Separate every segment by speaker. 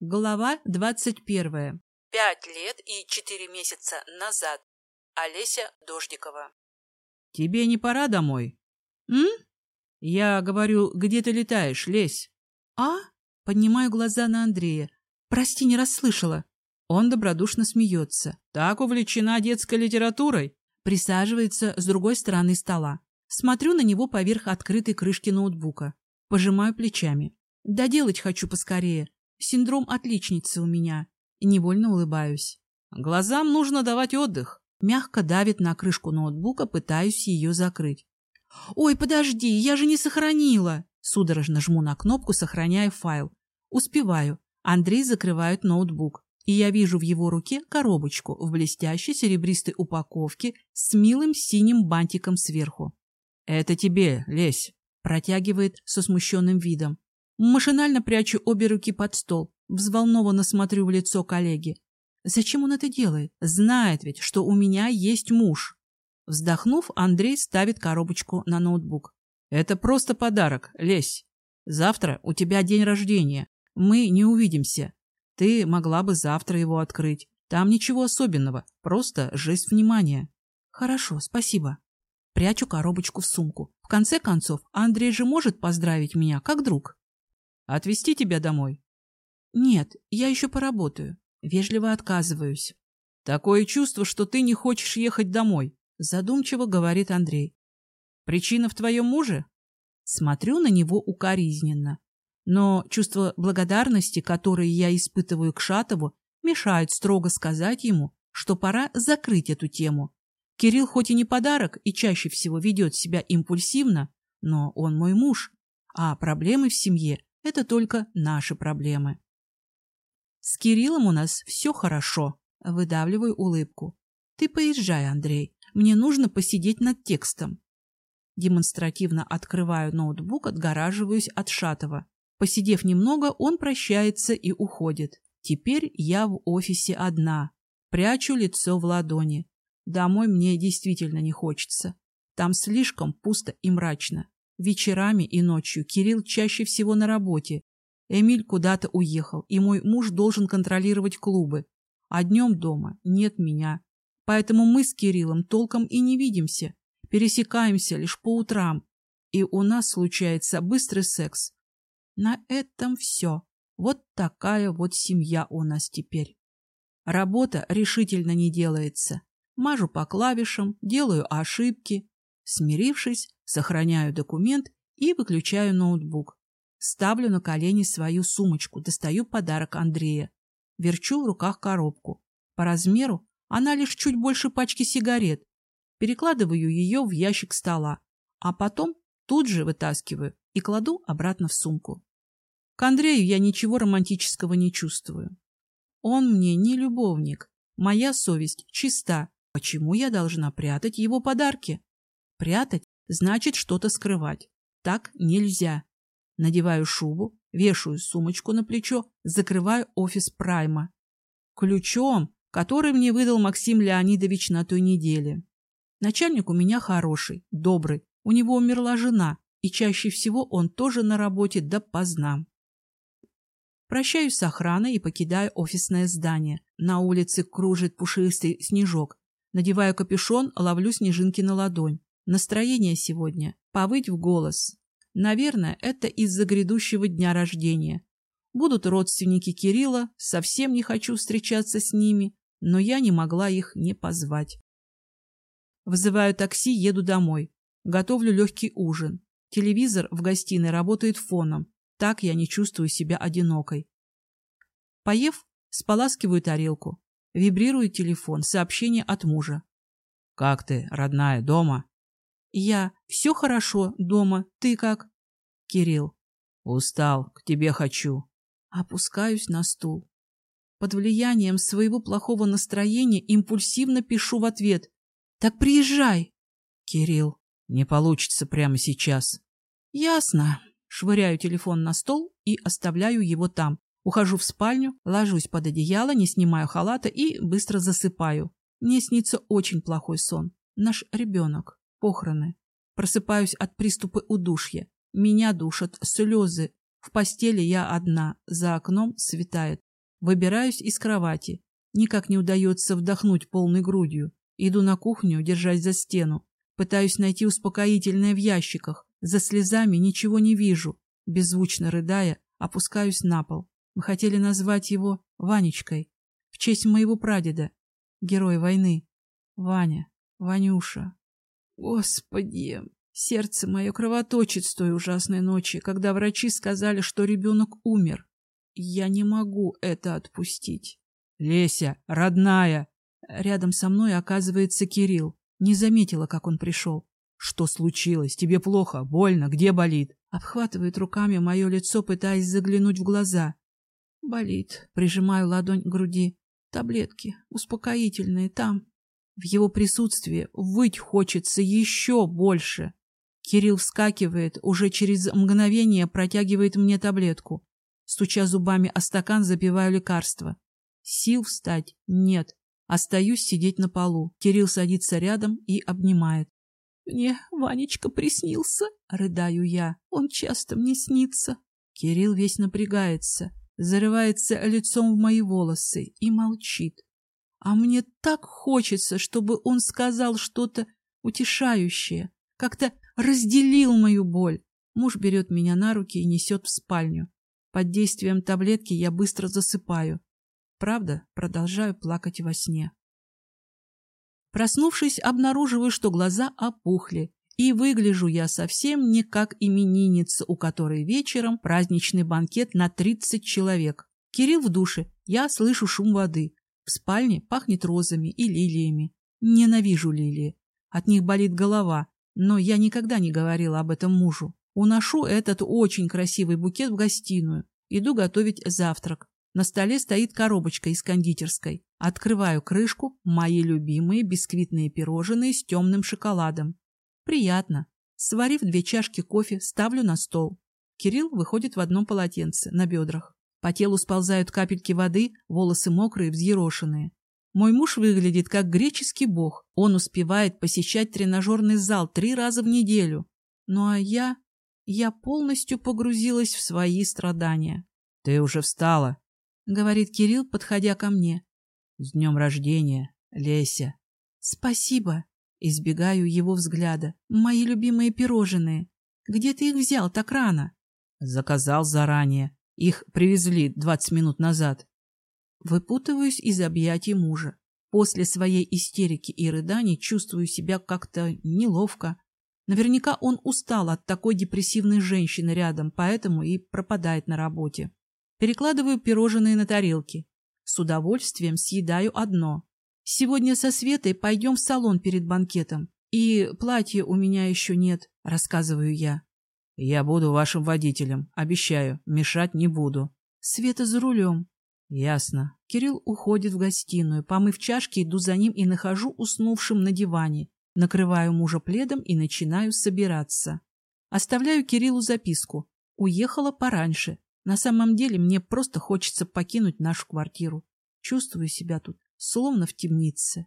Speaker 1: Глава двадцать первая. Пять лет и четыре месяца назад. Олеся Дождикова.
Speaker 2: Тебе не пора домой?
Speaker 1: М?
Speaker 2: Я говорю, где ты летаешь, лезь.
Speaker 1: А? Поднимаю глаза на Андрея. Прости, не расслышала. Он добродушно смеется.
Speaker 2: Так увлечена детской литературой?
Speaker 1: Присаживается с другой стороны стола. Смотрю на него поверх открытой крышки ноутбука. Пожимаю плечами. Доделать хочу поскорее. Синдром отличницы у меня. Невольно улыбаюсь.
Speaker 2: Глазам нужно давать отдых.
Speaker 1: Мягко давит на крышку ноутбука, пытаюсь ее закрыть. «Ой, подожди, я же не сохранила!» Судорожно жму на кнопку, сохраняя файл. Успеваю. Андрей закрывает ноутбук, и я вижу в его руке коробочку в блестящей серебристой упаковке с милым синим бантиком сверху.
Speaker 2: «Это тебе, лезь!»
Speaker 1: Протягивает со смущенным видом. Машинально прячу обе руки под стол, взволнованно смотрю в лицо коллеги. Зачем он это делает? Знает ведь, что у меня есть муж. Вздохнув, Андрей ставит коробочку на ноутбук.
Speaker 2: Это просто подарок, лезь. Завтра у тебя день рождения. Мы не увидимся. Ты могла бы завтра его открыть. Там ничего особенного, просто жесть внимания.
Speaker 1: Хорошо, спасибо. Прячу коробочку в сумку. В конце концов, Андрей же может поздравить меня, как друг.
Speaker 2: Отвезти тебя домой?
Speaker 1: Нет, я еще поработаю. Вежливо отказываюсь.
Speaker 2: Такое чувство, что ты не хочешь ехать домой,
Speaker 1: задумчиво говорит Андрей.
Speaker 2: Причина в твоем муже?
Speaker 1: Смотрю на него укоризненно. Но чувство благодарности, которое я испытываю к Шатову, мешает строго сказать ему, что пора закрыть эту тему. Кирилл хоть и не подарок и чаще всего ведет себя импульсивно, но он мой муж, а проблемы в семье это только наши проблемы. С Кириллом у нас все хорошо. Выдавливаю улыбку. Ты поезжай, Андрей. Мне нужно посидеть над текстом. Демонстративно открываю ноутбук, отгораживаюсь от Шатова. Посидев немного, он прощается и уходит. Теперь я в офисе одна. Прячу лицо в ладони. Домой мне действительно не хочется. Там слишком пусто и мрачно. Вечерами и ночью Кирилл чаще всего на работе. Эмиль куда-то уехал, и мой муж должен контролировать клубы. А днем дома нет меня. Поэтому мы с Кириллом толком и не видимся. Пересекаемся лишь по утрам. И у нас случается быстрый секс. На этом все. Вот такая вот семья у нас теперь. Работа решительно не делается. Мажу по клавишам, делаю ошибки. Смирившись, Сохраняю документ и выключаю ноутбук. Ставлю на колени свою сумочку, достаю подарок Андрея. Верчу в руках коробку. По размеру она лишь чуть больше пачки сигарет. Перекладываю ее в ящик стола, а потом тут же вытаскиваю и кладу обратно в сумку. К Андрею я ничего романтического не чувствую. Он мне не любовник. Моя совесть чиста. Почему я должна прятать его подарки? Прятать значит что-то скрывать. Так нельзя. Надеваю шубу, вешаю сумочку на плечо, закрываю офис Прайма. Ключом, который мне выдал Максим Леонидович на той неделе. Начальник у меня хороший, добрый, у него умерла жена, и чаще всего он тоже на работе допоздна. Прощаюсь с охраной и покидаю офисное здание. На улице кружит пушистый снежок. Надеваю капюшон, ловлю снежинки на ладонь. Настроение сегодня — повыть в голос. Наверное, это из-за грядущего дня рождения. Будут родственники Кирилла, совсем не хочу встречаться с ними, но я не могла их не позвать. Вызываю такси, еду домой. Готовлю легкий ужин. Телевизор в гостиной работает фоном. Так я не чувствую себя одинокой. Поев, споласкиваю тарелку. Вибрирует телефон, сообщение от мужа.
Speaker 2: «Как ты, родная, дома?»
Speaker 1: Я. Все хорошо дома. Ты как? Кирилл.
Speaker 2: Устал. К тебе хочу.
Speaker 1: Опускаюсь на стул. Под влиянием своего плохого настроения импульсивно пишу в ответ. Так приезжай. Кирилл.
Speaker 2: Не получится прямо сейчас.
Speaker 1: Ясно. Швыряю телефон на стол и оставляю его там. Ухожу в спальню, ложусь под одеяло, не снимаю халата и быстро засыпаю. Мне снится очень плохой сон. Наш ребенок. Похороны. Просыпаюсь от приступа удушья. Меня душат слезы. В постели я одна. За окном светает. Выбираюсь из кровати. Никак не удается вдохнуть полной грудью. Иду на кухню, держась за стену. Пытаюсь найти успокоительное в ящиках. За слезами ничего не вижу. Беззвучно рыдая, опускаюсь на пол. Мы хотели назвать его Ванечкой. В честь моего прадеда. Герой войны. Ваня. Ванюша. Господи, сердце мое кровоточит с той ужасной ночи, когда врачи сказали, что ребенок умер. Я не могу это отпустить.
Speaker 2: Леся, родная!
Speaker 1: Рядом со мной оказывается Кирилл. Не заметила, как он пришел.
Speaker 2: Что случилось? Тебе плохо? Больно? Где болит?
Speaker 1: Обхватывает руками мое лицо, пытаясь заглянуть в глаза. Болит. Прижимаю ладонь к груди. Таблетки. Успокоительные. Там. В его присутствии выть хочется еще больше. Кирилл вскакивает, уже через мгновение протягивает мне таблетку. Стуча зубами о стакан, запиваю лекарство. Сил встать нет. Остаюсь сидеть на полу. Кирилл садится рядом и обнимает. «Мне Ванечка приснился», — рыдаю я. «Он часто мне снится». Кирилл весь напрягается, зарывается лицом в мои волосы и молчит. А мне так хочется, чтобы он сказал что-то утешающее, как-то разделил мою боль. Муж берет меня на руки и несет в спальню. Под действием таблетки я быстро засыпаю. Правда, продолжаю плакать во сне. Проснувшись, обнаруживаю, что глаза опухли, и выгляжу я совсем не как именинница, у которой вечером праздничный банкет на 30 человек. Кирилл в душе, я слышу шум воды. В спальне пахнет розами и лилиями. Ненавижу лилии. От них болит голова, но я никогда не говорила об этом мужу. Уношу этот очень красивый букет в гостиную. Иду готовить завтрак. На столе стоит коробочка из кондитерской. Открываю крышку, мои любимые бисквитные пирожные с темным шоколадом. Приятно. Сварив две чашки кофе, ставлю на стол. Кирилл выходит в одном полотенце, на бедрах. По телу сползают капельки воды, волосы мокрые, взъерошенные. Мой муж выглядит как греческий бог. Он успевает посещать тренажерный зал три раза в неделю. Ну а я... Я полностью погрузилась в свои страдания.
Speaker 2: — Ты уже встала, —
Speaker 1: говорит Кирилл, подходя ко мне.
Speaker 2: — С днем рождения, Леся.
Speaker 1: — Спасибо. Избегаю его взгляда. Мои любимые пирожные. Где ты их взял так рано?
Speaker 2: — Заказал заранее. Их привезли двадцать минут назад.
Speaker 1: Выпутываюсь из объятий мужа. После своей истерики и рыданий чувствую себя как-то неловко. Наверняка он устал от такой депрессивной женщины рядом, поэтому и пропадает на работе. Перекладываю пирожные на тарелки. С удовольствием съедаю одно. Сегодня со Светой пойдем в салон перед банкетом. И платья у меня еще нет, рассказываю я.
Speaker 2: Я буду вашим водителем, обещаю, мешать не буду.
Speaker 1: Света за рулем.
Speaker 2: Ясно.
Speaker 1: Кирилл уходит в гостиную. Помыв чашки, иду за ним и нахожу уснувшим на диване. Накрываю мужа пледом и начинаю собираться. Оставляю Кириллу записку. Уехала пораньше. На самом деле мне просто хочется покинуть нашу квартиру. Чувствую себя тут, словно в темнице.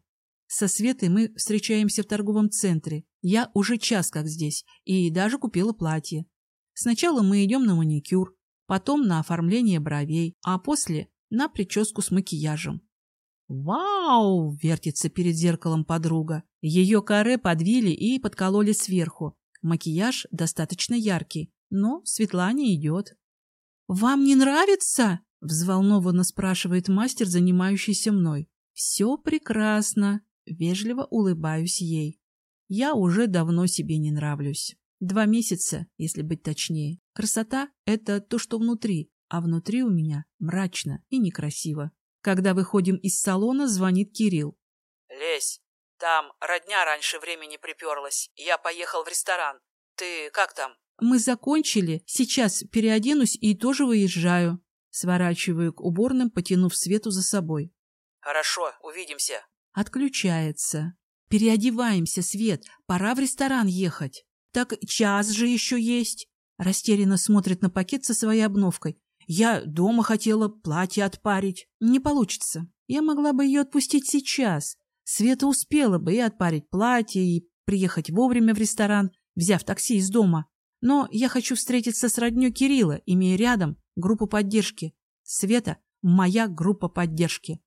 Speaker 1: Со Светой мы встречаемся в торговом центре. Я уже час как здесь, и даже купила платье. Сначала мы идем на маникюр, потом на оформление бровей, а после на прическу с макияжем. «Вау!» — вертится перед зеркалом подруга. Ее каре подвили и подкололи сверху. Макияж достаточно яркий, но Светлане идет. «Вам не нравится?» — взволнованно спрашивает мастер, занимающийся мной. «Все прекрасно», — вежливо улыбаюсь ей. «Я уже давно себе не нравлюсь. Два месяца, если быть точнее. Красота — это то, что внутри, а внутри у меня мрачно и некрасиво. Когда выходим из салона, звонит Кирилл.
Speaker 2: «Лесь, там родня раньше времени приперлась. Я поехал в ресторан. Ты как там?»
Speaker 1: Мы закончили, сейчас переоденусь и тоже выезжаю. Сворачиваю к уборным, потянув Свету за собой.
Speaker 2: Хорошо, увидимся.
Speaker 1: Отключается. Переодеваемся, Свет, пора в ресторан ехать. Так час же еще есть. Растерянно смотрит на пакет со своей обновкой. Я дома хотела платье отпарить. Не получится. Я могла бы ее отпустить сейчас. Света успела бы и отпарить платье, и приехать вовремя в ресторан, взяв такси из дома. Но я хочу встретиться с роднёй Кирилла, имея рядом группу поддержки. Света моя группа поддержки.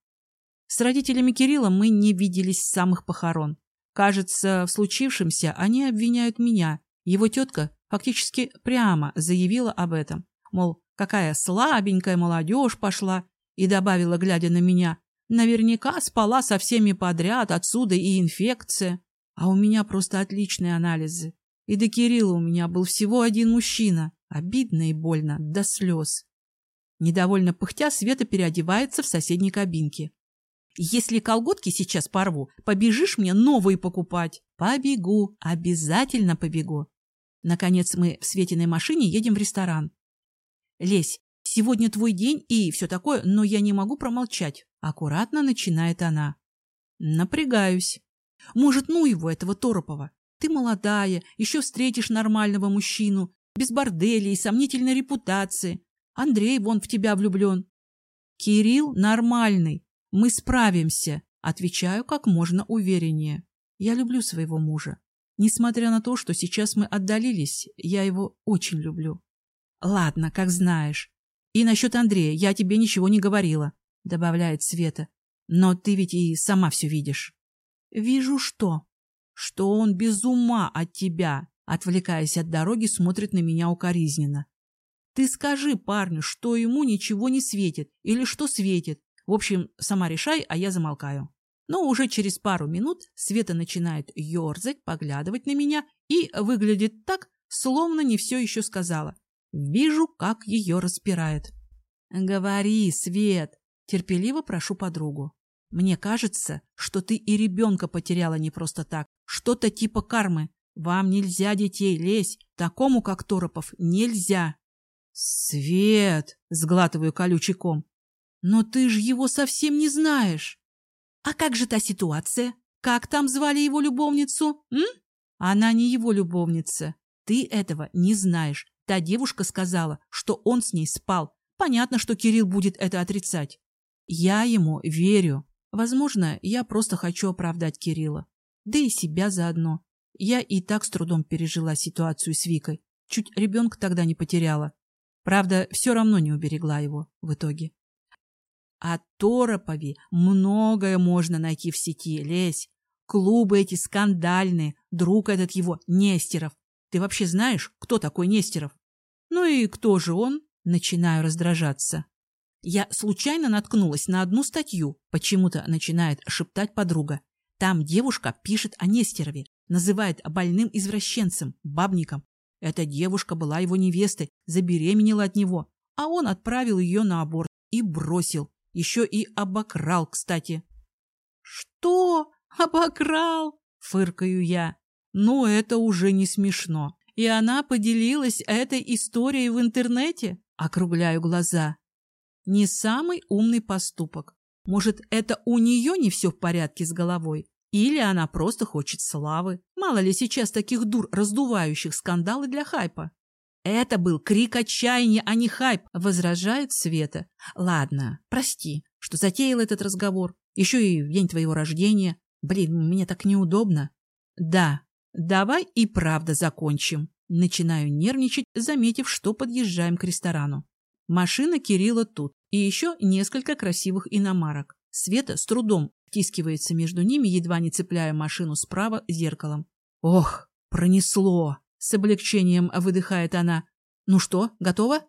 Speaker 1: С родителями Кирилла мы не виделись с самых похорон. Кажется, в случившемся они обвиняют меня. Его тетка фактически прямо заявила об этом. Мол, какая слабенькая молодежь пошла, и добавила, глядя на меня, наверняка спала со всеми подряд, отсюда и инфекция. А у меня просто отличные анализы. И до Кирилла у меня был всего один мужчина. Обидно и больно, до слез. Недовольно пыхтя, Света переодевается в соседней кабинке. Если колготки сейчас порву, побежишь мне новые покупать. Побегу, обязательно побегу. Наконец мы в Светиной машине едем в ресторан. Лесь, сегодня твой день и все такое, но я не могу промолчать. Аккуратно начинает она. Напрягаюсь. Может, ну его, этого Торопова. Ты молодая, еще встретишь нормального мужчину, без борделей и сомнительной репутации. Андрей вон в тебя влюблен. Кирилл нормальный, мы справимся, отвечаю как можно увереннее. Я люблю своего мужа. Несмотря на то, что сейчас мы отдалились, я его очень люблю. Ладно, как знаешь. И насчет Андрея я тебе ничего не говорила, добавляет Света. Но ты ведь и сама все видишь. Вижу что? Что он без ума от тебя, отвлекаясь от дороги, смотрит на меня укоризненно. Ты скажи парню, что ему ничего не светит или что светит. В общем, сама решай, а я замолкаю. Но уже через пару минут Света начинает ерзать, поглядывать на меня и выглядит так, словно не все еще сказала. Вижу, как ее распирает. «Говори, Свет!» — терпеливо прошу подругу. «Мне кажется, что ты и ребенка потеряла не просто так. Что-то типа кармы. Вам нельзя детей лезь. Такому, как Торопов, нельзя!» «Свет!» — сглатываю колючий ком. «Но ты же его совсем не знаешь!» «А как же та ситуация? Как там звали его любовницу? М? Она не его любовница. Ты этого не знаешь. Та девушка сказала, что он с ней спал. Понятно, что Кирилл будет это отрицать. Я ему верю. Возможно, я просто хочу оправдать Кирилла. Да и себя заодно. Я и так с трудом пережила ситуацию с Викой. Чуть ребенка тогда не потеряла. Правда, все равно не уберегла его в итоге. О Торопове многое можно найти в сети, лезь. Клубы эти скандальные, друг этот его, Нестеров. Ты вообще знаешь, кто такой Нестеров? Ну и кто же он? Начинаю раздражаться. Я случайно наткнулась на одну статью, почему-то начинает шептать подруга. Там девушка пишет о Нестерове, называет больным извращенцем, бабником. Эта девушка была его невестой, забеременела от него, а он отправил ее на аборт и бросил. Еще и обокрал, кстати. «Что? Обокрал?» — фыркаю я. «Ну, это уже не смешно. И она поделилась этой историей в интернете?» — округляю глаза. «Не самый умный поступок. Может, это у нее не все в порядке с головой? Или она просто хочет славы? Мало ли сейчас таких дур, раздувающих скандалы для хайпа?» «Это был крик отчаяния, а не хайп», — возражает Света. «Ладно, прости, что затеял этот разговор. Еще и в день твоего рождения. Блин, мне так неудобно». «Да, давай и правда закончим». Начинаю нервничать, заметив, что подъезжаем к ресторану. Машина Кирилла тут, и еще несколько красивых иномарок. Света с трудом втискивается между ними, едва не цепляя машину справа зеркалом. «Ох, пронесло!» С облегчением выдыхает она. Ну что, готова?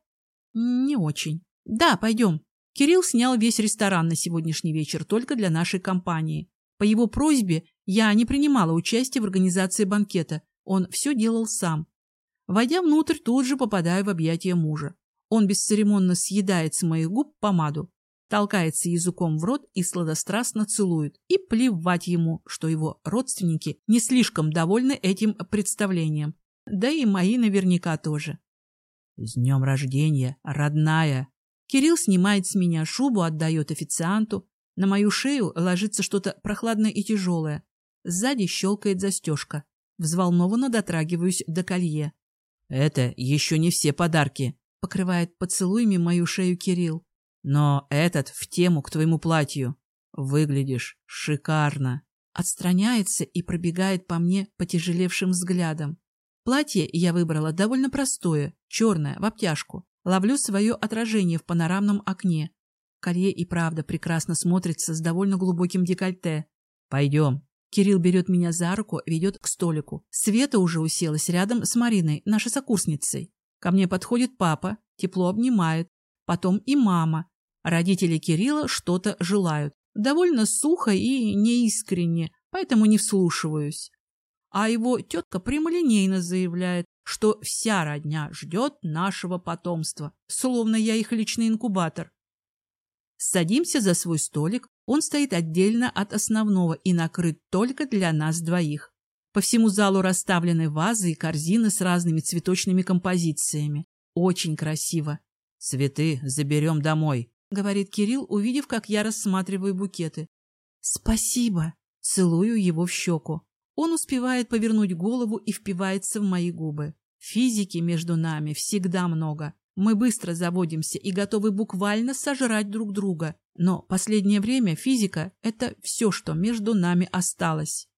Speaker 1: Не очень. Да, пойдем. Кирилл снял весь ресторан на сегодняшний вечер только для нашей компании. По его просьбе я не принимала участия в организации банкета. Он все делал сам. Войдя внутрь, тут же попадаю в объятия мужа. Он бесцеремонно съедает с моих губ помаду, толкается языком в рот и сладострастно целует. И плевать ему, что его родственники не слишком довольны этим представлением. Да и мои наверняка тоже. С днем рождения, родная! Кирилл снимает с меня шубу, отдает официанту. На мою шею ложится что-то прохладное и тяжелое. Сзади щелкает застежка. Взволнованно дотрагиваюсь до колье. «Это еще не все подарки», — покрывает поцелуями мою шею Кирилл. «Но этот в тему к твоему платью. Выглядишь шикарно». Отстраняется и пробегает по мне потяжелевшим взглядом. Платье я выбрала довольно простое, черное, в обтяжку. Ловлю свое отражение в панорамном окне. Колье и правда прекрасно смотрится с довольно глубоким декольте. Пойдем. Кирилл берет меня за руку, ведет к столику. Света уже уселась рядом с Мариной, нашей сокурсницей. Ко мне подходит папа, тепло обнимает. Потом и мама. Родители Кирилла что-то желают. Довольно сухо и неискренне, поэтому не вслушиваюсь. А его тетка прямолинейно заявляет, что вся родня ждет нашего потомства, словно я их личный инкубатор. Садимся за свой столик, он стоит отдельно от основного и накрыт только для нас двоих. По всему залу расставлены вазы и корзины с разными цветочными композициями. Очень красиво. «Цветы заберем домой», — говорит Кирилл, увидев, как я рассматриваю букеты. «Спасибо!» — целую его в щеку. Он успевает повернуть голову и впивается в мои губы. Физики между нами всегда много. Мы быстро заводимся и готовы буквально сожрать друг друга. Но последнее время физика – это все, что между нами осталось.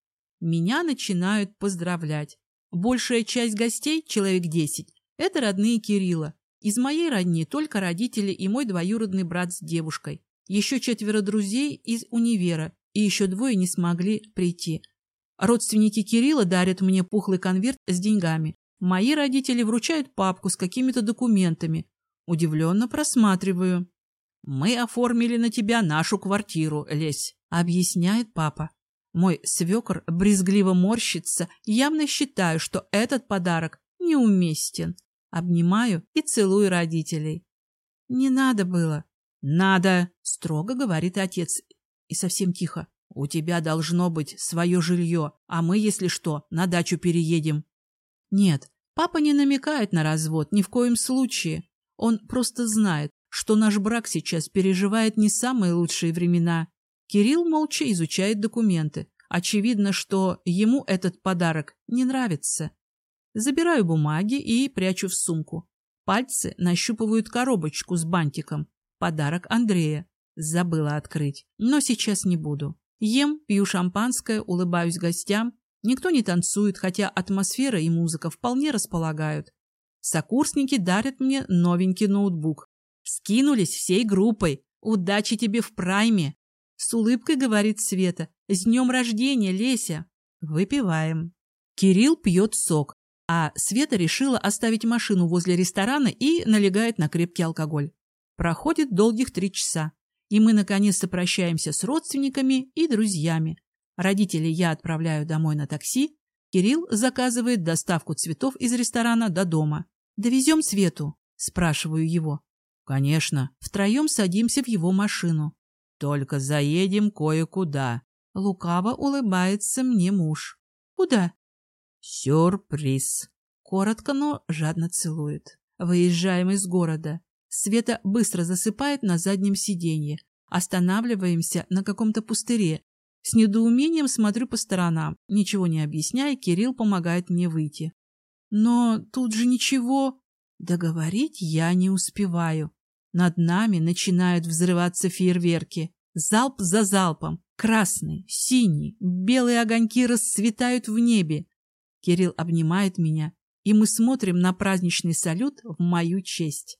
Speaker 1: Меня начинают поздравлять. Большая часть гостей, человек десять, это родные Кирилла. Из моей родни только родители и мой двоюродный брат с девушкой. Еще четверо друзей из универа, и еще двое не смогли прийти. Родственники Кирилла дарят мне пухлый конверт с деньгами. Мои родители вручают папку с какими-то документами. Удивленно просматриваю. «Мы оформили на тебя нашу квартиру, Лесь», — объясняет папа. Мой свекор брезгливо морщится, явно считаю, что этот подарок неуместен. Обнимаю и целую родителей. «Не надо было». «Надо», — строго говорит отец. И совсем тихо. «У тебя должно быть свое жилье, а мы, если что, на дачу переедем». Нет, папа не намекает на развод ни в коем случае. Он просто знает, что наш брак сейчас переживает не самые лучшие времена. Кирилл молча изучает документы. Очевидно, что ему этот подарок не нравится. Забираю бумаги и прячу в сумку. Пальцы нащупывают коробочку с бантиком. Подарок Андрея. Забыла открыть, но сейчас не буду. Ем, пью шампанское, улыбаюсь гостям Никто не танцует, хотя атмосфера и музыка вполне располагают. Сокурсники дарят мне новенький ноутбук. Скинулись всей группой. Удачи тебе в прайме. С улыбкой говорит Света. С днем рождения, Леся. Выпиваем. Кирилл пьет сок, а Света решила оставить машину возле ресторана и налегает на крепкий алкоголь. Проходит долгих три часа, и мы наконец-то прощаемся с родственниками и друзьями. Родителей я отправляю домой на такси. Кирилл заказывает доставку цветов из ресторана до дома. «Довезем Свету?» – спрашиваю его. «Конечно. Втроем садимся в его машину. Только заедем кое-куда». Лукаво улыбается мне муж. «Куда?» «Сюрприз». Коротко, но жадно целует. Выезжаем из города. Света быстро засыпает на заднем сиденье. Останавливаемся на каком-то пустыре, с недоумением смотрю по сторонам. Ничего не объясняя, Кирилл помогает мне выйти. Но тут же ничего. Договорить я не успеваю. Над нами начинают взрываться фейерверки. Залп за залпом. Красный, синий, белые огоньки расцветают в небе. Кирилл обнимает меня, и мы смотрим на праздничный салют в мою честь.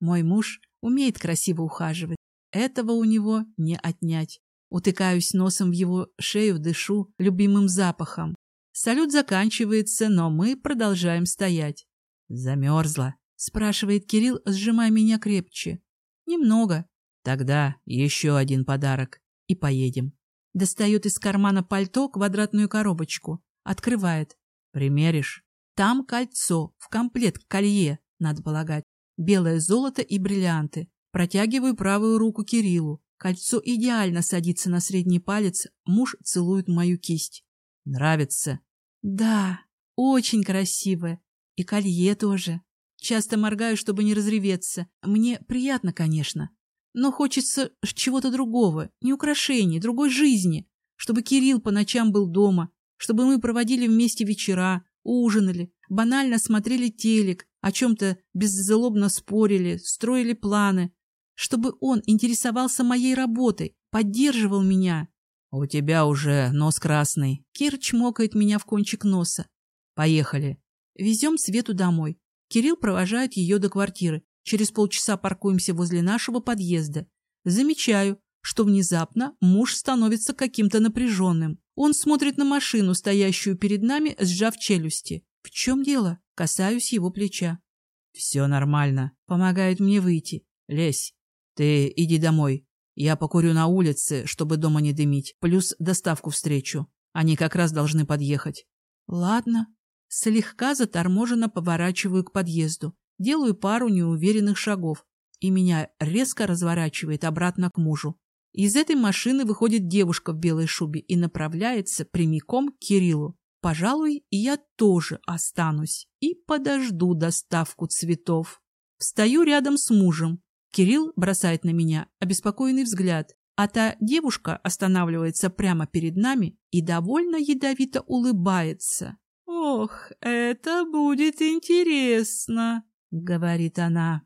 Speaker 1: Мой муж умеет красиво ухаживать. Этого у него не отнять. Утыкаюсь носом в его шею, дышу любимым запахом. Салют заканчивается, но мы продолжаем стоять. «Замерзла?» — спрашивает Кирилл, сжимая меня крепче. «Немного». «Тогда еще один подарок. И поедем». Достает из кармана пальто квадратную коробочку. Открывает. «Примеришь?» Там кольцо, в комплект колье, надо полагать. Белое золото и бриллианты. Протягиваю правую руку Кириллу. Кольцо идеально садится на средний палец, муж целует мою кисть. Нравится? Да, очень красивое. И колье тоже. Часто моргаю, чтобы не разреветься. Мне приятно, конечно. Но хочется чего-то другого, не украшений, другой жизни. Чтобы Кирилл по ночам был дома, чтобы мы проводили вместе вечера, ужинали, банально смотрели телек, о чем-то беззлобно спорили, строили планы, чтобы он интересовался моей работой, поддерживал меня. «У тебя уже нос красный». Кир чмокает меня в кончик носа. «Поехали». Везем Свету домой. Кирилл провожает ее до квартиры. Через полчаса паркуемся возле нашего подъезда. Замечаю, что внезапно муж становится каким-то напряженным. Он смотрит на машину, стоящую перед нами, сжав челюсти. В чем дело? Касаюсь его плеча.
Speaker 2: Все нормально.
Speaker 1: Помогает мне выйти.
Speaker 2: Лезь. Ты иди домой. Я покурю на улице, чтобы дома не дымить. Плюс доставку встречу. Они как раз должны подъехать.
Speaker 1: Ладно. Слегка заторможенно поворачиваю к подъезду. Делаю пару неуверенных шагов. И меня резко разворачивает обратно к мужу. Из этой машины выходит девушка в белой шубе и направляется прямиком к Кириллу. Пожалуй, я тоже останусь и подожду доставку цветов. Встаю рядом с мужем. Кирилл бросает на меня обеспокоенный взгляд, а та девушка останавливается прямо перед нами и довольно ядовито улыбается. «Ох, это будет интересно», — говорит она.